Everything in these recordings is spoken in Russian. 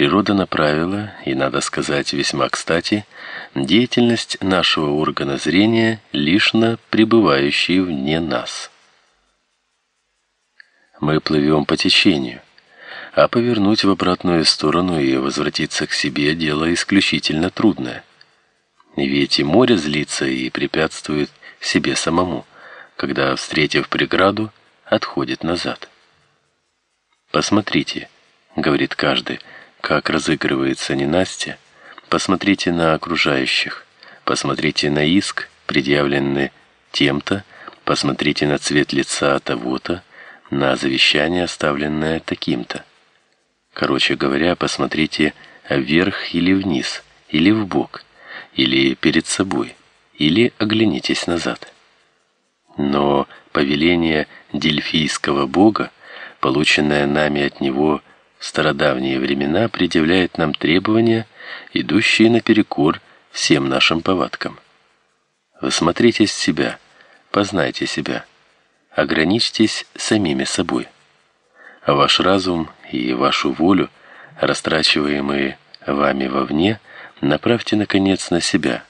Природа направила, и, надо сказать, весьма кстати, деятельность нашего органа зрения лишь на пребывающие вне нас. Мы плывем по течению, а повернуть в обратную сторону и возвратиться к себе дело исключительно трудное. Ведь и море злится и препятствует себе самому, когда, встретив преграду, отходит назад. Посмотрите, говорит каждый, как разыгрывается ненастье, посмотрите на окружающих, посмотрите на иск, предъявленный тем-то, посмотрите на цвет лица того-то, на завещание, оставленное таким-то. Короче говоря, посмотрите вверх или вниз, или в бок, или перед собой, или оглянитесь назад. Но повеление дельфийского бога, полученное нами от него стародавние времена предъявляет нам требования, идущие наперекор всем нашим повадкам. Всмотритесь в себя, познайте себя, ограничьтесь самими собой. А ваш разум и вашу волю, растрачиваемые вами вовне, направьте наконец на себя.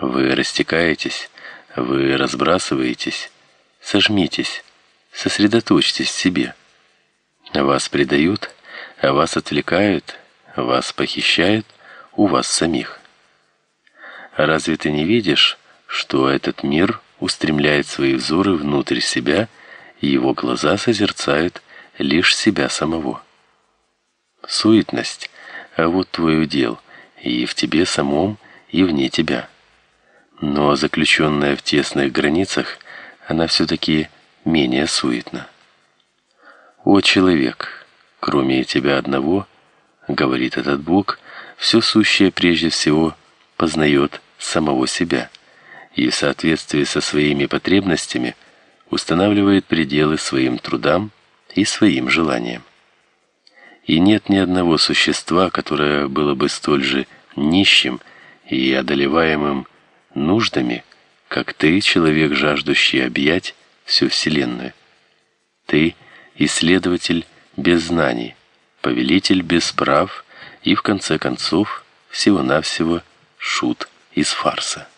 Вы растекаетесь, вы разбрасываетесь, сожмитесь, сосредоточьтесь в себе. Вас предают, вас отвлекают, вас похищают у вас самих. Разве ты не видишь, что этот мир устремляет свои взоры внутрь себя, и его глаза созерцают лишь себя самого? Суетность, а вот твой удел, и в тебе самом, и вне тебя. Но заключенная в тесных границах, она все-таки менее суетна. «О, человек, кроме тебя одного, — говорит этот Бог, — все сущее прежде всего познает самого себя и в соответствии со своими потребностями устанавливает пределы своим трудам и своим желаниям. И нет ни одного существа, которое было бы столь же нищим и одолеваемым нуждами, как ты, человек, жаждущий объять всю Вселенную. Ты — исследователь без знаний, повелитель без прав и, в конце концов, всего-навсего шут из фарса.